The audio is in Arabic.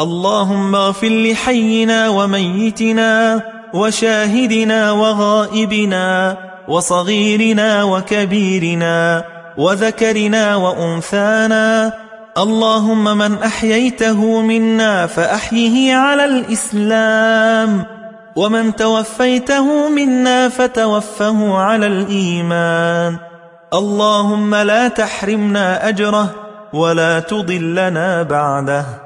اللهم اغفر لحينا وميتنا وشاهدنا وغائبنا وصغيرنا وكبيرنا وذكرنا وأنثانا اللهم من أحييته منا فأحيه على الإسلام ومن توفيته منا فتوفه على الإيمان اللهم لا تحرمنا أجره ولا تضلنا بعده